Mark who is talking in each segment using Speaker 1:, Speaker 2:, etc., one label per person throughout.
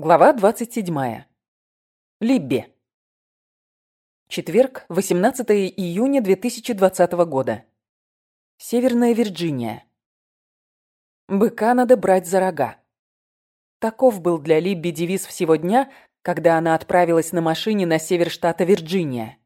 Speaker 1: Глава 27. Либби. Четверг, 18 июня 2020 года. Северная Вирджиния. Быка надо брать за рога. Таков был для Либби девиз всего дня, когда она отправилась на машине на север штата Вирджиния.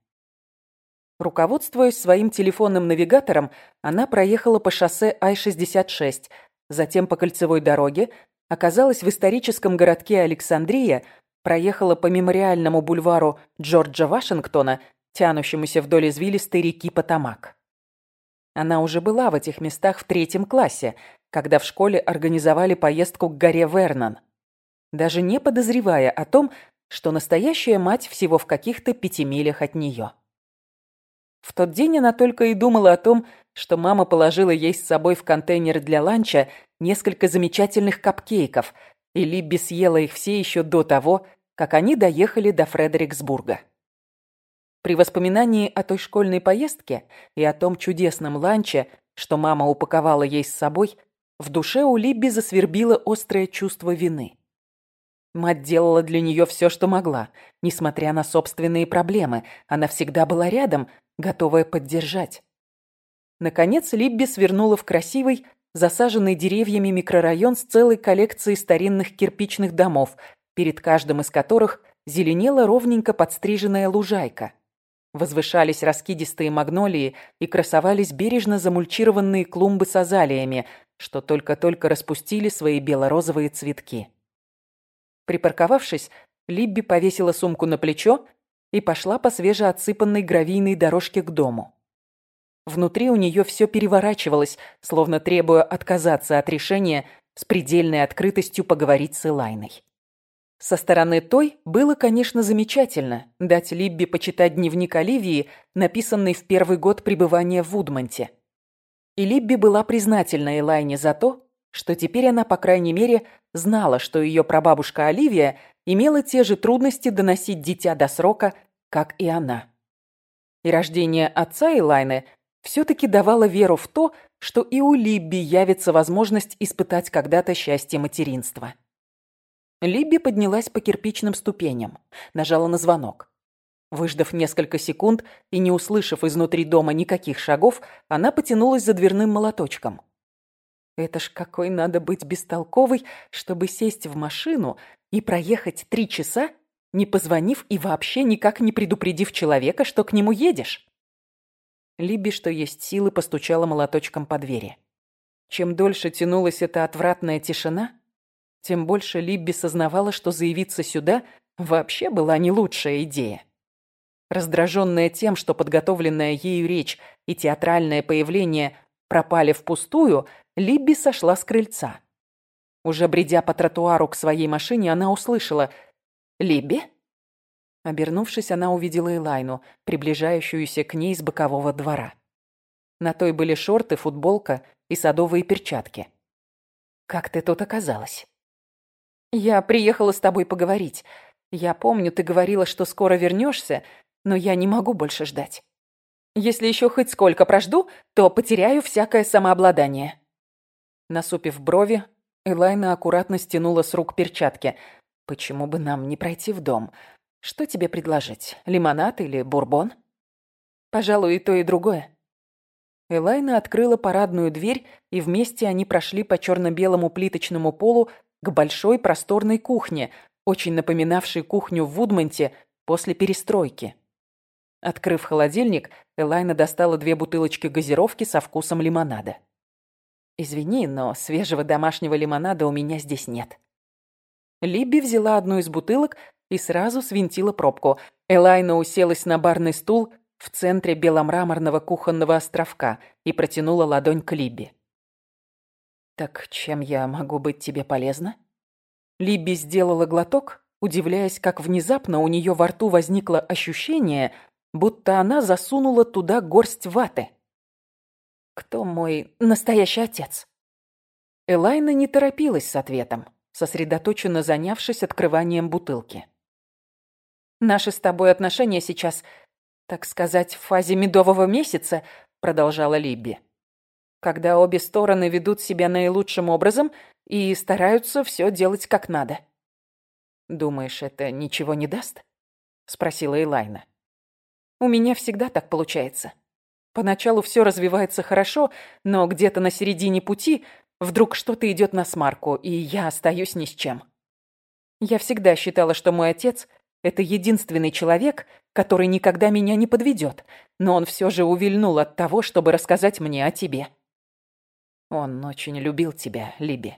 Speaker 1: Руководствуясь своим телефонным навигатором, она проехала по шоссе Ай-66, затем по кольцевой дороге, оказалась в историческом городке Александрия, проехала по мемориальному бульвару Джорджа Вашингтона, тянущемуся вдоль извилистой реки Потамак. Она уже была в этих местах в третьем классе, когда в школе организовали поездку к горе Вернон, даже не подозревая о том, что настоящая мать всего в каких-то пяти милях от нее. В тот день она только и думала о том, что мама положила ей с собой в контейнер для ланча несколько замечательных капкейков, и Либби съела их все еще до того, как они доехали до Фредериксбурга. При воспоминании о той школьной поездке и о том чудесном ланче, что мама упаковала ей с собой, в душе у Либби засвербило острое чувство вины. Мать делала для нее все, что могла. Несмотря на собственные проблемы, она всегда была рядом, готовая поддержать. Наконец Либби свернула в красивый, засаженный деревьями микрорайон с целой коллекцией старинных кирпичных домов, перед каждым из которых зеленела ровненько подстриженная лужайка. Возвышались раскидистые магнолии и красовались бережно замульчированные клумбы с азалиями, что только-только распустили свои бело-розовые цветки. Припарковавшись, Либби повесила сумку на плечо и пошла по свежеотсыпанной гравийной дорожке к дому. Внутри у нее все переворачивалось, словно требуя отказаться от решения с предельной открытостью поговорить с Элайной. Со стороны той было, конечно, замечательно дать Либби почитать дневник Оливии, написанный в первый год пребывания в Вудмонте. И Либби была признательна Элайне за то, что теперь она, по крайней мере, знала, что ее прабабушка Оливия имела те же трудности доносить дитя до срока, как и она. И рождение отца Элайны все-таки давало веру в то, что и у Либби явится возможность испытать когда-то счастье материнства. Либби поднялась по кирпичным ступеням, нажала на звонок. Выждав несколько секунд и не услышав изнутри дома никаких шагов, она потянулась за дверным молоточком. Это ж какой надо быть бестолковой, чтобы сесть в машину и проехать три часа, не позвонив и вообще никак не предупредив человека, что к нему едешь. Либи, что есть силы, постучала молоточком по двери. Чем дольше тянулась эта отвратная тишина, тем больше Либби сознавала, что заявиться сюда вообще была не лучшая идея. Раздраженная тем, что подготовленная ею речь и театральное появление пропали впустую, Либби сошла с крыльца. Уже бредя по тротуару к своей машине, она услышала «Либби?» Обернувшись, она увидела Элайну, приближающуюся к ней с бокового двора. На той были шорты, футболка и садовые перчатки. «Как ты тут оказалась?» «Я приехала с тобой поговорить. Я помню, ты говорила, что скоро вернешься, но я не могу больше ждать. Если еще хоть сколько прожду, то потеряю всякое самообладание». Насупив брови, Элайна аккуратно стянула с рук перчатки. «Почему бы нам не пройти в дом? Что тебе предложить? Лимонад или бурбон?» «Пожалуй, и то, и другое». Элайна открыла парадную дверь, и вместе они прошли по черно-белому плиточному полу к большой просторной кухне, очень напоминавшей кухню в Вудмонте после перестройки. Открыв холодильник, Элайна достала две бутылочки газировки со вкусом лимонада. «Извини, но свежего домашнего лимонада у меня здесь нет». Либби взяла одну из бутылок и сразу свинтила пробку. Элайна уселась на барный стул в центре беломраморного кухонного островка и протянула ладонь к Либби. «Так чем я могу быть тебе полезна?» Либби сделала глоток, удивляясь, как внезапно у нее во рту возникло ощущение, будто она засунула туда горсть ваты. «Кто мой настоящий отец?» Элайна не торопилась с ответом, сосредоточенно занявшись открыванием бутылки. «Наши с тобой отношения сейчас, так сказать, в фазе медового месяца», продолжала Либби. «Когда обе стороны ведут себя наилучшим образом и стараются все делать как надо». «Думаешь, это ничего не даст?» — спросила Элайна. «У меня всегда так получается. Поначалу все развивается хорошо, но где-то на середине пути вдруг что-то идет на смарку, и я остаюсь ни с чем. Я всегда считала, что мой отец — это единственный человек, который никогда меня не подведет, но он все же увильнул от того, чтобы рассказать мне о тебе. Он очень любил тебя, Либи.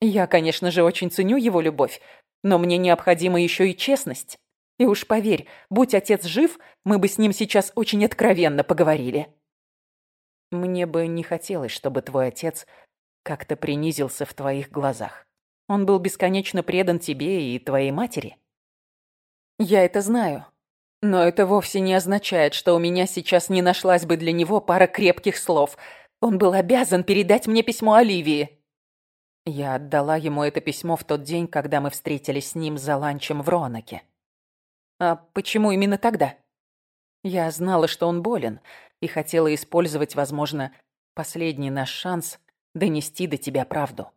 Speaker 1: Я, конечно же, очень ценю его любовь, но мне необходима еще и честность. И уж поверь, будь отец жив, мы бы с ним сейчас очень откровенно поговорили. Мне бы не хотелось, чтобы твой отец как-то принизился в твоих глазах. Он был бесконечно предан тебе и твоей матери. Я это знаю. Но это вовсе не означает, что у меня сейчас не нашлась бы для него пара крепких слов. Он был обязан передать мне письмо Оливии. Я отдала ему это письмо в тот день, когда мы встретились с ним за ланчем в Ронаке. А почему именно тогда? Я знала, что он болен, и хотела использовать, возможно, последний наш шанс донести до тебя правду.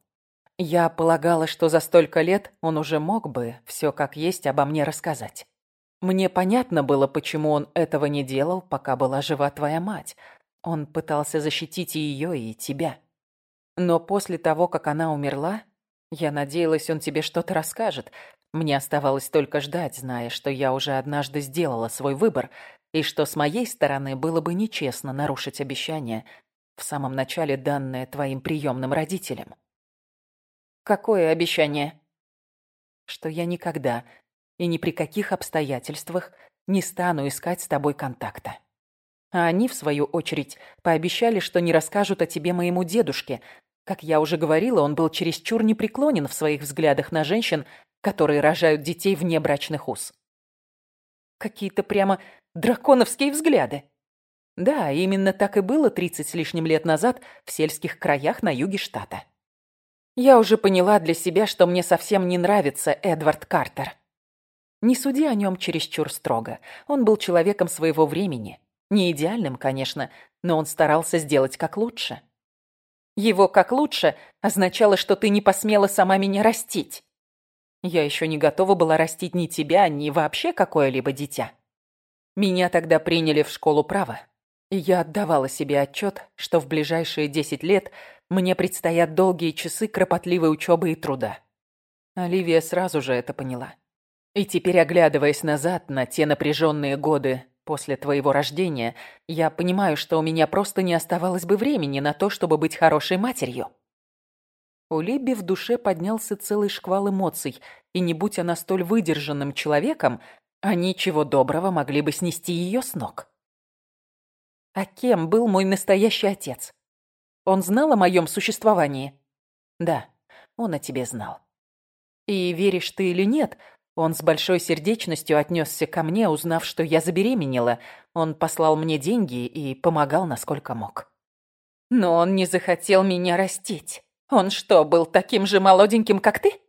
Speaker 1: Я полагала, что за столько лет он уже мог бы все как есть обо мне рассказать. Мне понятно было, почему он этого не делал, пока была жива твоя мать. Он пытался защитить и ее, и тебя. Но после того, как она умерла, я надеялась, он тебе что-то расскажет, мне оставалось только ждать, зная, что я уже однажды сделала свой выбор, и что с моей стороны было бы нечестно нарушить обещание, в самом начале данное твоим приемным родителям. Какое обещание? Что я никогда и ни при каких обстоятельствах не стану искать с тобой контакта. А они, в свою очередь, пообещали, что не расскажут о тебе моему дедушке. Как я уже говорила, он был чересчур непреклонен в своих взглядах на женщин, которые рожают детей вне брачных уз. Какие-то прямо драконовские взгляды. Да, именно так и было 30 с лишним лет назад в сельских краях на юге штата. Я уже поняла для себя, что мне совсем не нравится Эдвард Картер. Не суди о нем чересчур строго. Он был человеком своего времени. Не идеальным, конечно, но он старался сделать как лучше. Его «как лучше» означало, что ты не посмела сама меня растить. Я еще не готова была растить ни тебя, ни вообще какое-либо дитя. Меня тогда приняли в школу права, и я отдавала себе отчет, что в ближайшие десять лет мне предстоят долгие часы кропотливой учебы и труда. Оливия сразу же это поняла. И теперь, оглядываясь назад на те напряженные годы после твоего рождения, я понимаю, что у меня просто не оставалось бы времени на то, чтобы быть хорошей матерью. У Либби в душе поднялся целый шквал эмоций, и не будь она столь выдержанным человеком, они чего доброго могли бы снести ее с ног. А кем был мой настоящий отец? Он знал о моем существовании? Да, он о тебе знал. И веришь ты или нет, он с большой сердечностью отнесся ко мне, узнав, что я забеременела. Он послал мне деньги и помогал, насколько мог. Но он не захотел меня растить. Он что, был таким же молоденьким, как ты?»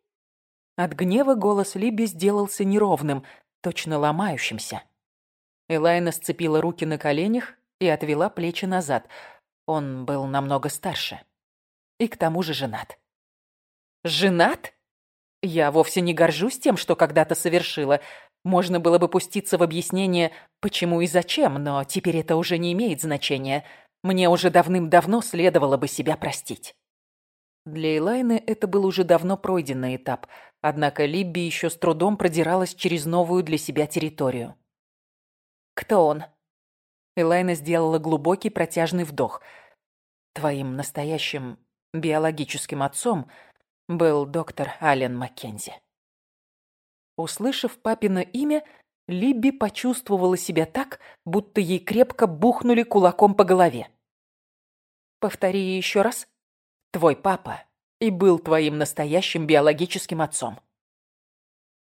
Speaker 1: От гнева голос Либи сделался неровным, точно ломающимся. Элайна сцепила руки на коленях и отвела плечи назад. Он был намного старше. И к тому же женат. «Женат? Я вовсе не горжусь тем, что когда-то совершила. Можно было бы пуститься в объяснение, почему и зачем, но теперь это уже не имеет значения. Мне уже давным-давно следовало бы себя простить». Для Элайны это был уже давно пройденный этап, однако Либби еще с трудом продиралась через новую для себя территорию. «Кто он?» Элайна сделала глубокий протяжный вдох. «Твоим настоящим биологическим отцом был доктор Ален Маккензи». Услышав папино имя, Либби почувствовала себя так, будто ей крепко бухнули кулаком по голове. «Повтори еще раз», Твой папа и был твоим настоящим биологическим отцом.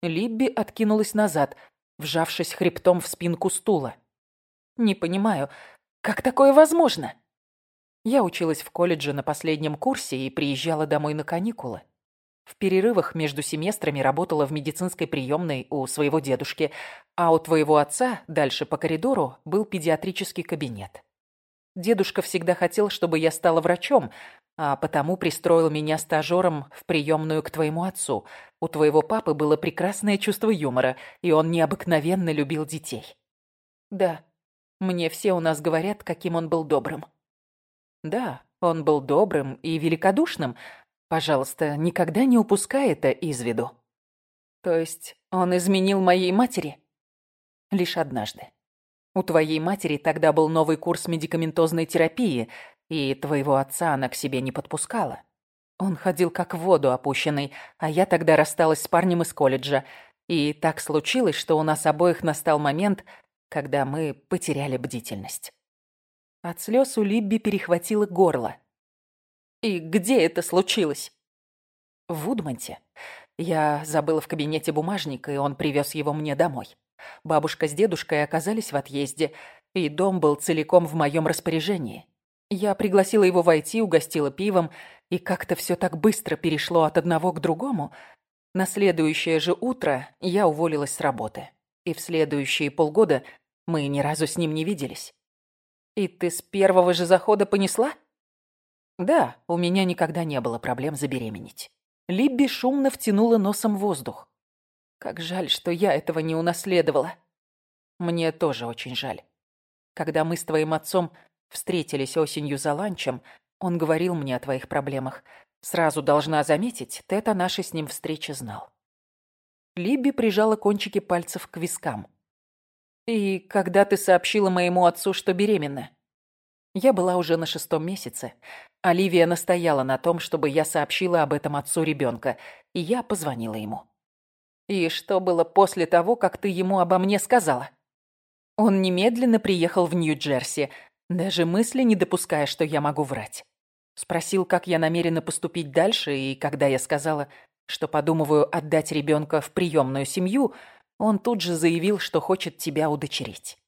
Speaker 1: Либби откинулась назад, вжавшись хребтом в спинку стула. Не понимаю, как такое возможно? Я училась в колледже на последнем курсе и приезжала домой на каникулы. В перерывах между семестрами работала в медицинской приемной у своего дедушки, а у твоего отца дальше по коридору был педиатрический кабинет. Дедушка всегда хотел, чтобы я стала врачом, а потому пристроил меня стажером в приемную к твоему отцу. У твоего папы было прекрасное чувство юмора, и он необыкновенно любил детей. Да, мне все у нас говорят, каким он был добрым. Да, он был добрым и великодушным. Пожалуйста, никогда не упускай это из виду. То есть он изменил моей матери? Лишь однажды. У твоей матери тогда был новый курс медикаментозной терапии, и твоего отца она к себе не подпускала. Он ходил как в воду опущенный, а я тогда рассталась с парнем из колледжа. И так случилось, что у нас обоих настал момент, когда мы потеряли бдительность. От слез у Либби перехватило горло. «И где это случилось?» «В Вудмонте. Я забыла в кабинете бумажник, и он привез его мне домой. Бабушка с дедушкой оказались в отъезде, и дом был целиком в моем распоряжении. Я пригласила его войти, угостила пивом, и как-то все так быстро перешло от одного к другому. На следующее же утро я уволилась с работы, и в следующие полгода мы ни разу с ним не виделись. И ты с первого же захода понесла? Да, у меня никогда не было проблем забеременеть. Либби шумно втянула носом воздух. Как жаль, что я этого не унаследовала. Мне тоже очень жаль. Когда мы с твоим отцом встретились осенью за ланчем, он говорил мне о твоих проблемах. Сразу должна заметить, Тед о нашей с ним встрече знал. Либби прижала кончики пальцев к вискам. «И когда ты сообщила моему отцу, что беременна?» Я была уже на шестом месяце. Оливия настояла на том, чтобы я сообщила об этом отцу ребенка, и я позвонила ему. «И что было после того, как ты ему обо мне сказала?» Он немедленно приехал в Нью-Джерси, даже мысли не допуская, что я могу врать. Спросил, как я намерена поступить дальше, и когда я сказала, что подумываю отдать ребенка в приемную семью, он тут же заявил, что хочет тебя удочерить.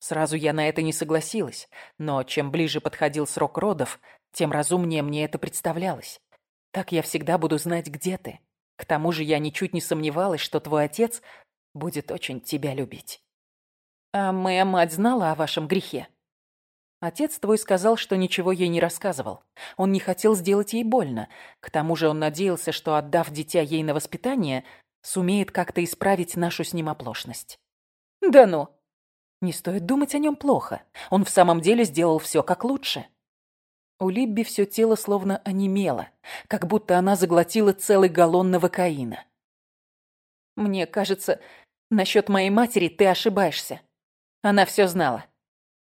Speaker 1: Сразу я на это не согласилась, но чем ближе подходил срок родов, тем разумнее мне это представлялось. Так я всегда буду знать, где ты. К тому же я ничуть не сомневалась, что твой отец будет очень тебя любить. А моя мать знала о вашем грехе? Отец твой сказал, что ничего ей не рассказывал. Он не хотел сделать ей больно. К тому же он надеялся, что, отдав дитя ей на воспитание, сумеет как-то исправить нашу с ним оплошность. Да ну! Не стоит думать о нем плохо. Он в самом деле сделал все как лучше. У Либби все тело словно онемело, как будто она заглотила целый галлон новокаина. «Мне кажется, насчет моей матери ты ошибаешься. Она все знала».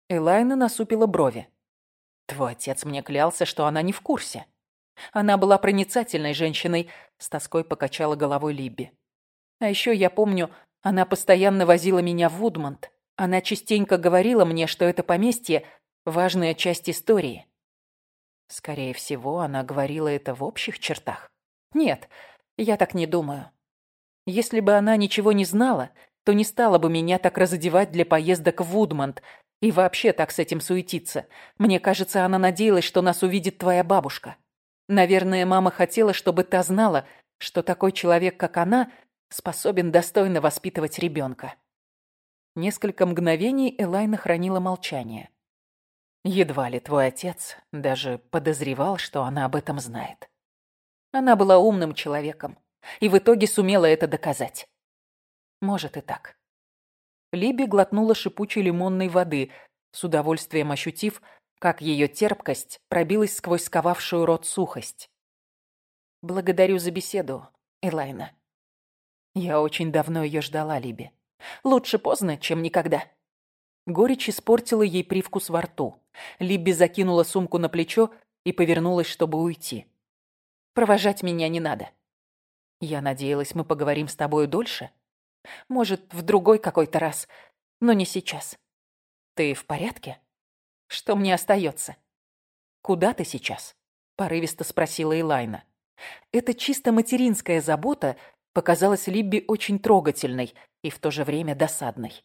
Speaker 1: Элайна насупила брови. «Твой отец мне клялся, что она не в курсе». Она была проницательной женщиной, с тоской покачала головой Либби. А еще я помню, она постоянно возила меня в Вудмонт. Она частенько говорила мне, что это поместье – важная часть истории. Скорее всего, она говорила это в общих чертах. Нет, я так не думаю. Если бы она ничего не знала, то не стала бы меня так разодевать для поездок в Вудмонт и вообще так с этим суетиться. Мне кажется, она надеялась, что нас увидит твоя бабушка. Наверное, мама хотела, чтобы та знала, что такой человек, как она, способен достойно воспитывать ребенка. Несколько мгновений Элайна хранила молчание. Едва ли твой отец даже подозревал, что она об этом знает. Она была умным человеком и в итоге сумела это доказать. Может и так. Либи глотнула шипучей лимонной воды, с удовольствием ощутив, как ее терпкость пробилась сквозь сковавшую рот сухость. «Благодарю за беседу, Элайна. Я очень давно ее ждала, Либи. Лучше поздно, чем никогда». Горечь испортила ей привкус во рту. Либби закинула сумку на плечо и повернулась, чтобы уйти. «Провожать меня не надо. Я надеялась, мы поговорим с тобой дольше. Может, в другой какой-то раз, но не сейчас. Ты в порядке? Что мне остается? Куда ты сейчас?» Порывисто спросила Элайна. Это чисто материнская забота показалась Либби очень трогательной и в то же время досадной.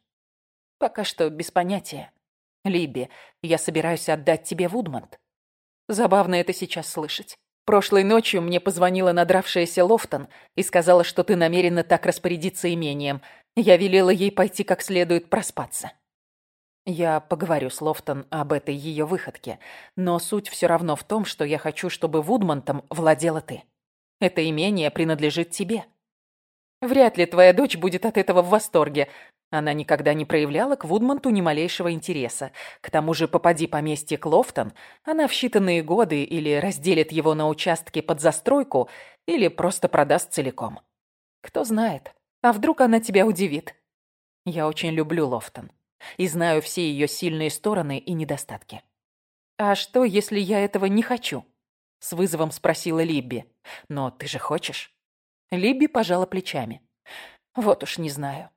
Speaker 1: Пока что без понятия. Либби, я собираюсь отдать тебе Вудмонт. Забавно это сейчас слышать. Прошлой ночью мне позвонила надравшаяся Лофтон и сказала, что ты намерена так распорядиться имением. Я велела ей пойти как следует проспаться. Я поговорю с Лофтон об этой ее выходке, но суть все равно в том, что я хочу, чтобы Вудмонтом владела ты. Это имение принадлежит тебе. Вряд ли твоя дочь будет от этого в восторге. Она никогда не проявляла к Вудмонту ни малейшего интереса. К тому же, попади поместье Клофтон, она в считанные годы или разделит его на участки под застройку, или просто продаст целиком. Кто знает, а вдруг она тебя удивит. Я очень люблю Лофтон и знаю все ее сильные стороны и недостатки. «А что, если я этого не хочу?» — с вызовом спросила Либби. «Но ты же хочешь?» Либби пожала плечами. «Вот уж не знаю.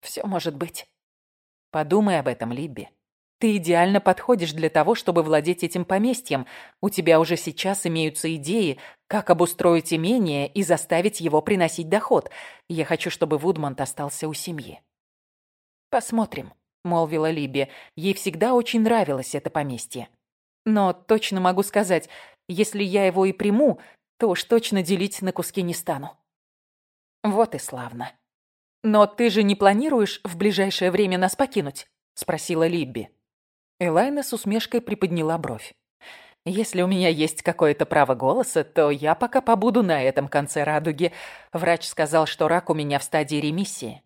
Speaker 1: Все может быть». «Подумай об этом, Либби. Ты идеально подходишь для того, чтобы владеть этим поместьем. У тебя уже сейчас имеются идеи, как обустроить имение и заставить его приносить доход. Я хочу, чтобы Вудмонт остался у семьи». «Посмотрим», — молвила Либи. Ей всегда очень нравилось это поместье. «Но точно могу сказать, если я его и приму, то уж точно делить на куски не стану». «Вот и славно». «Но ты же не планируешь в ближайшее время нас покинуть?» — спросила Либби. Элайна с усмешкой приподняла бровь. «Если у меня есть какое-то право голоса, то я пока побуду на этом конце радуги. Врач сказал, что рак у меня в стадии ремиссии».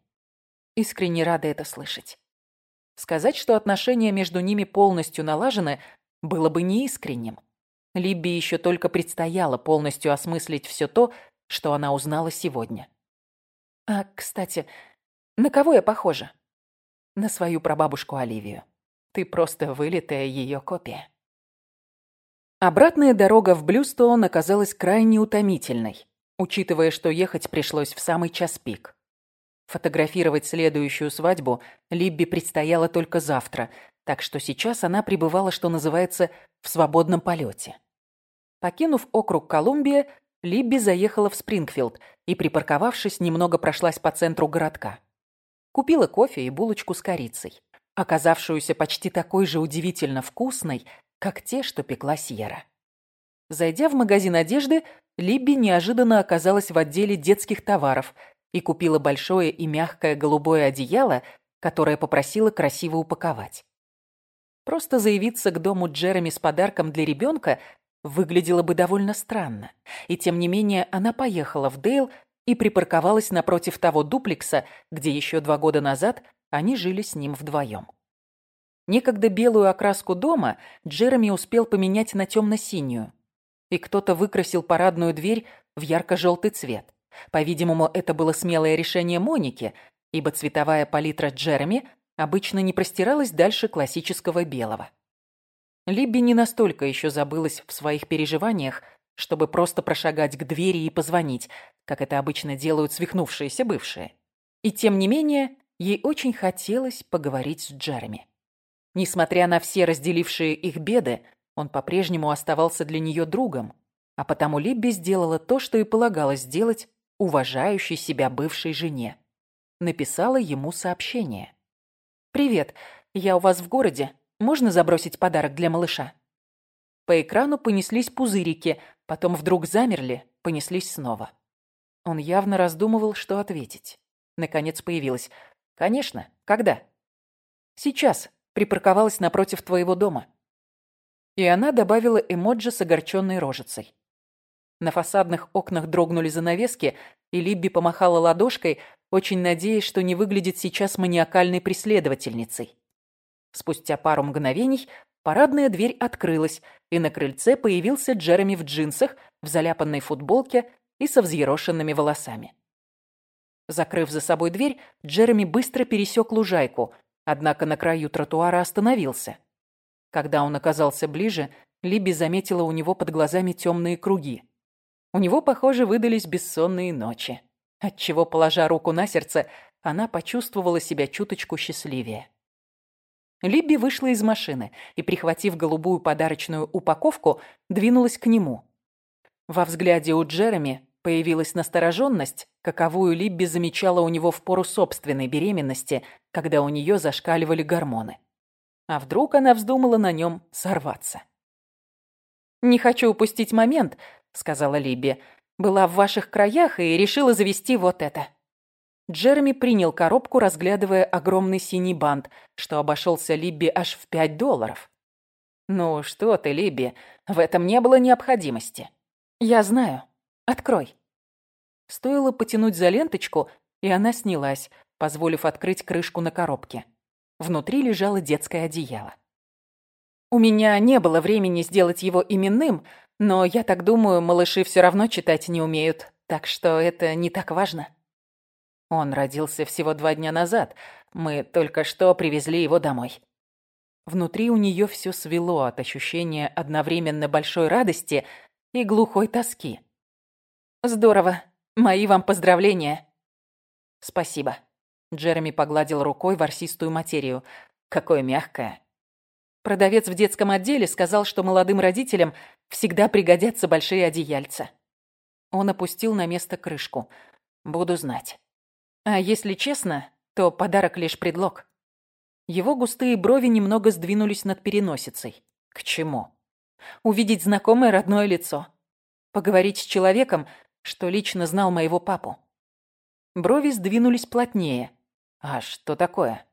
Speaker 1: Искренне рада это слышать. Сказать, что отношения между ними полностью налажены, было бы неискренним. Либби еще только предстояло полностью осмыслить все то, что она узнала сегодня. А, кстати, на кого я похожа? На свою прабабушку Оливию. Ты просто вылитая ее копия. Обратная дорога в Блюстоун оказалась крайне утомительной, учитывая, что ехать пришлось в самый час пик. Фотографировать следующую свадьбу Либби предстояло только завтра, так что сейчас она пребывала, что называется, в свободном полете. Покинув округ Колумбия, Либби заехала в Спрингфилд и, припарковавшись, немного прошлась по центру городка. Купила кофе и булочку с корицей, оказавшуюся почти такой же удивительно вкусной, как те, что пекла Сьерра. Зайдя в магазин одежды, Либби неожиданно оказалась в отделе детских товаров – и купила большое и мягкое голубое одеяло, которое попросила красиво упаковать. Просто заявиться к дому Джереми с подарком для ребенка выглядело бы довольно странно. И тем не менее она поехала в Дейл и припарковалась напротив того дуплекса, где еще два года назад они жили с ним вдвоем. Некогда белую окраску дома Джереми успел поменять на темно-синюю, и кто-то выкрасил парадную дверь в ярко-желтый цвет. По-видимому, это было смелое решение Моники, ибо цветовая палитра Джереми обычно не простиралась дальше классического белого. Либби не настолько еще забылась в своих переживаниях, чтобы просто прошагать к двери и позвонить, как это обычно делают свихнувшиеся бывшие. И тем не менее, ей очень хотелось поговорить с Джереми. Несмотря на все разделившие их беды, он по-прежнему оставался для нее другом, а потому Либби сделала то, что и полагалось сделать, уважающей себя бывшей жене. Написала ему сообщение. «Привет, я у вас в городе. Можно забросить подарок для малыша?» По экрану понеслись пузырики, потом вдруг замерли, понеслись снова. Он явно раздумывал, что ответить. Наконец появилась. «Конечно. Когда?» «Сейчас. Припарковалась напротив твоего дома». И она добавила эмоджи с огорченной рожицей. На фасадных окнах дрогнули занавески, и Либби помахала ладошкой, очень надеясь, что не выглядит сейчас маниакальной преследовательницей. Спустя пару мгновений парадная дверь открылась, и на крыльце появился Джереми в джинсах, в заляпанной футболке и со взъерошенными волосами. Закрыв за собой дверь, Джереми быстро пересек лужайку, однако на краю тротуара остановился. Когда он оказался ближе, Либи заметила у него под глазами темные круги. У него, похоже, выдались бессонные ночи. Отчего, положа руку на сердце, она почувствовала себя чуточку счастливее. Либби вышла из машины и, прихватив голубую подарочную упаковку, двинулась к нему. Во взгляде у Джереми появилась настороженность, каковую Либби замечала у него в пору собственной беременности, когда у нее зашкаливали гормоны. А вдруг она вздумала на нем сорваться? «Не хочу упустить момент», сказала Либби. «Была в ваших краях и решила завести вот это». Джереми принял коробку, разглядывая огромный синий бант, что обошелся Либби аж в пять долларов. «Ну что ты, Либби, в этом не было необходимости». «Я знаю. Открой». Стоило потянуть за ленточку, и она снялась, позволив открыть крышку на коробке. Внутри лежало детское одеяло. У меня не было времени сделать его именным, но я так думаю, малыши все равно читать не умеют, так что это не так важно. Он родился всего два дня назад. Мы только что привезли его домой. Внутри у нее все свело от ощущения одновременно большой радости и глухой тоски. «Здорово. Мои вам поздравления». «Спасибо». Джереми погладил рукой ворсистую материю. «Какое мягкое». Продавец в детском отделе сказал, что молодым родителям всегда пригодятся большие одеяльца. Он опустил на место крышку. «Буду знать». А если честно, то подарок лишь предлог. Его густые брови немного сдвинулись над переносицей. К чему? Увидеть знакомое родное лицо. Поговорить с человеком, что лично знал моего папу. Брови сдвинулись плотнее. А что такое?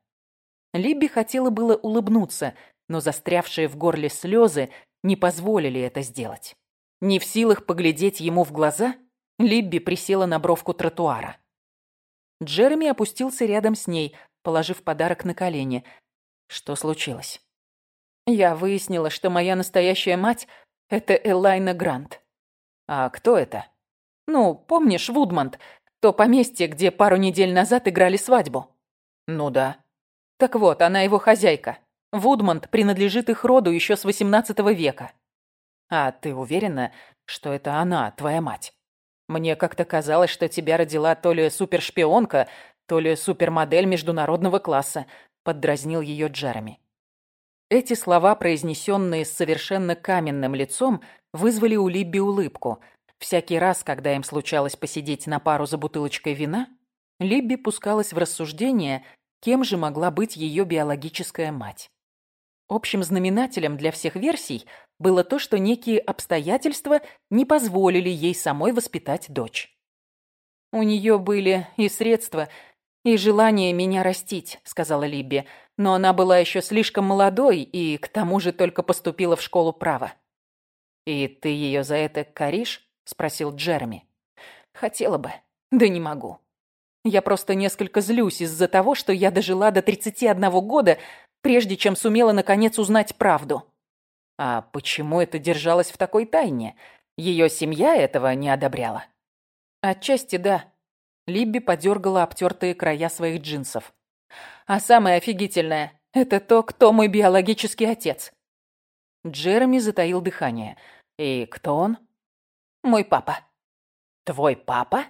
Speaker 1: Либби хотела было улыбнуться, но застрявшие в горле слезы не позволили это сделать. Не в силах поглядеть ему в глаза, Либби присела на бровку тротуара. Джереми опустился рядом с ней, положив подарок на колени. Что случилось? Я выяснила, что моя настоящая мать — это Элайна Грант. А кто это? Ну, помнишь Вудмонт, то поместье, где пару недель назад играли свадьбу? Ну да. Так вот, она его хозяйка. Вудмонт принадлежит их роду еще с XVIII века. А ты уверена, что это она, твоя мать? Мне как-то казалось, что тебя родила то ли супершпионка, то ли супермодель международного класса», — поддразнил ее Джереми. Эти слова, произнесенные с совершенно каменным лицом, вызвали у Либби улыбку. Всякий раз, когда им случалось посидеть на пару за бутылочкой вина, Либби пускалась в рассуждение, кем же могла быть ее биологическая мать. Общим знаменателем для всех версий было то, что некие обстоятельства не позволили ей самой воспитать дочь. «У нее были и средства, и желание меня растить», — сказала Либби, «но она была еще слишком молодой и к тому же только поступила в школу права». «И ты ее за это коришь?» — спросил Джереми. «Хотела бы, да не могу. Я просто несколько злюсь из-за того, что я дожила до 31 года, прежде чем сумела наконец узнать правду. А почему это держалось в такой тайне? Ее семья этого не одобряла? Отчасти да. Либби подергала обтертые края своих джинсов. А самое офигительное – это то, кто мой биологический отец. Джереми затаил дыхание. И кто он? Мой папа. Твой папа?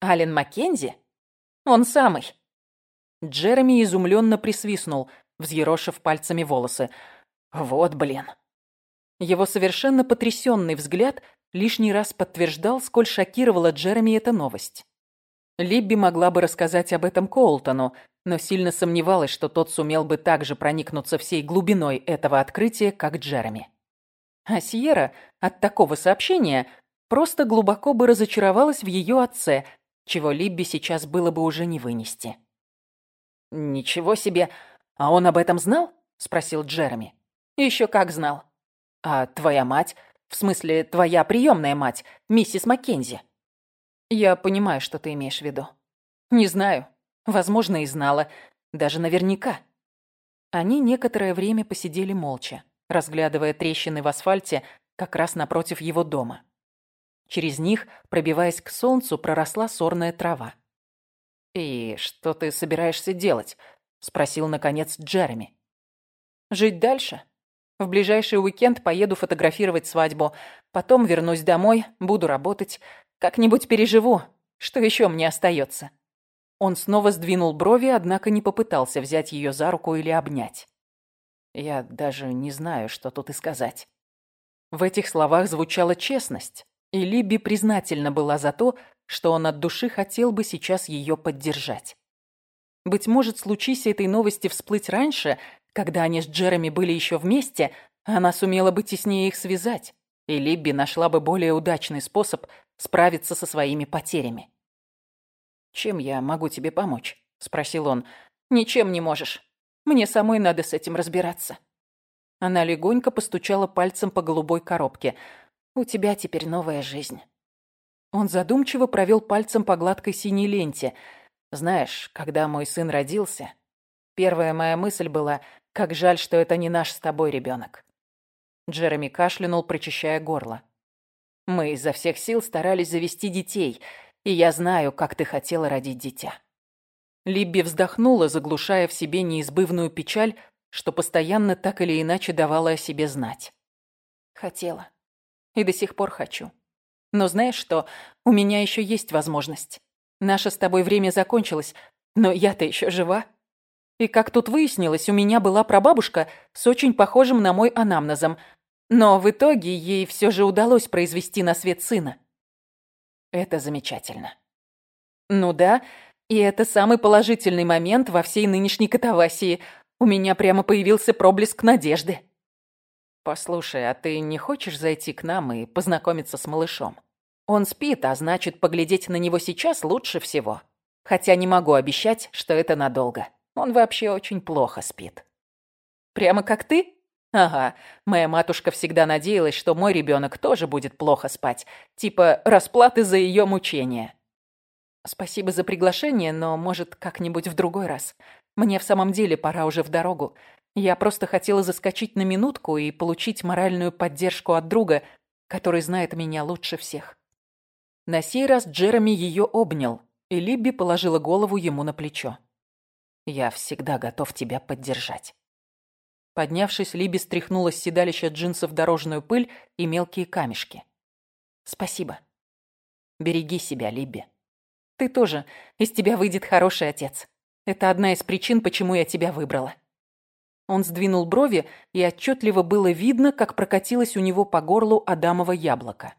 Speaker 1: Ален Маккензи? Он самый. Джереми изумленно присвистнул – взъерошив пальцами волосы. «Вот блин». Его совершенно потрясенный взгляд лишний раз подтверждал, сколь шокировала Джереми эта новость. Либби могла бы рассказать об этом Коултону, но сильно сомневалась, что тот сумел бы так же проникнуться всей глубиной этого открытия, как Джереми. А Сьерра от такого сообщения просто глубоко бы разочаровалась в ее отце, чего Либби сейчас было бы уже не вынести. «Ничего себе! «А он об этом знал?» — спросил Джереми. «Еще как знал». «А твоя мать? В смысле, твоя приемная мать, миссис Маккензи?» «Я понимаю, что ты имеешь в виду. Не знаю. Возможно, и знала. Даже наверняка». Они некоторое время посидели молча, разглядывая трещины в асфальте как раз напротив его дома. Через них, пробиваясь к солнцу, проросла сорная трава. «И что ты собираешься делать?» Спросил, наконец, Джереми. Жить дальше? В ближайший уикенд поеду фотографировать свадьбу. Потом вернусь домой, буду работать. Как-нибудь переживу. Что еще мне остается? Он снова сдвинул брови, однако не попытался взять ее за руку или обнять. Я даже не знаю, что тут и сказать. В этих словах звучала честность, и Либи признательна была за то, что он от души хотел бы сейчас ее поддержать. Быть может, случись этой новости всплыть раньше, когда они с Джереми были еще вместе, она сумела бы теснее их связать, и Либби нашла бы более удачный способ справиться со своими потерями. «Чем я могу тебе помочь?» — спросил он. «Ничем не можешь. Мне самой надо с этим разбираться». Она легонько постучала пальцем по голубой коробке. «У тебя теперь новая жизнь». Он задумчиво провел пальцем по гладкой синей ленте. «Знаешь, когда мой сын родился, первая моя мысль была, как жаль, что это не наш с тобой ребенок. Джереми кашлянул, прочищая горло. «Мы изо всех сил старались завести детей, и я знаю, как ты хотела родить дитя». Либби вздохнула, заглушая в себе неизбывную печаль, что постоянно так или иначе давала о себе знать. «Хотела. И до сих пор хочу. Но знаешь что, у меня еще есть возможность. Наше с тобой время закончилось, но я-то еще жива. И как тут выяснилось, у меня была прабабушка с очень похожим на мой анамнезом, но в итоге ей все же удалось произвести на свет сына. Это замечательно. Ну да, и это самый положительный момент во всей нынешней катавасии. У меня прямо появился проблеск надежды. Послушай, а ты не хочешь зайти к нам и познакомиться с малышом? Он спит, а значит, поглядеть на него сейчас лучше всего. Хотя не могу обещать, что это надолго. Он вообще очень плохо спит. Прямо как ты? Ага, моя матушка всегда надеялась, что мой ребенок тоже будет плохо спать. Типа расплаты за ее мучения. Спасибо за приглашение, но, может, как-нибудь в другой раз. Мне в самом деле пора уже в дорогу. Я просто хотела заскочить на минутку и получить моральную поддержку от друга, который знает меня лучше всех. На сей раз Джереми ее обнял, и Либби положила голову ему на плечо. «Я всегда готов тебя поддержать». Поднявшись, Либи стряхнула с седалища джинсов дорожную пыль и мелкие камешки. «Спасибо. Береги себя, Либи. Ты тоже. Из тебя выйдет хороший отец. Это одна из причин, почему я тебя выбрала». Он сдвинул брови, и отчетливо было видно, как прокатилось у него по горлу Адамово яблоко.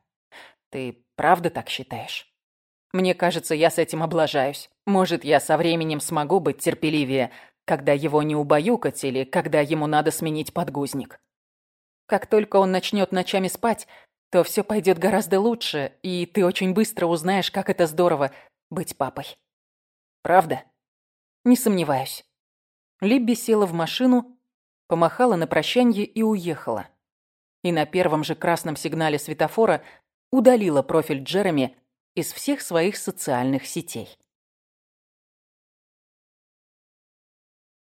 Speaker 1: «Ты правда так считаешь?» «Мне кажется, я с этим облажаюсь. Может, я со временем смогу быть терпеливее, когда его не убаюкать или когда ему надо сменить подгузник. Как только он начнет ночами спать, то все пойдет гораздо лучше, и ты очень быстро узнаешь, как это здорово быть папой. Правда? Не сомневаюсь. Либби села в машину, помахала на прощанье и уехала. И на первом же красном сигнале светофора удалила профиль Джереми из всех своих социальных сетей.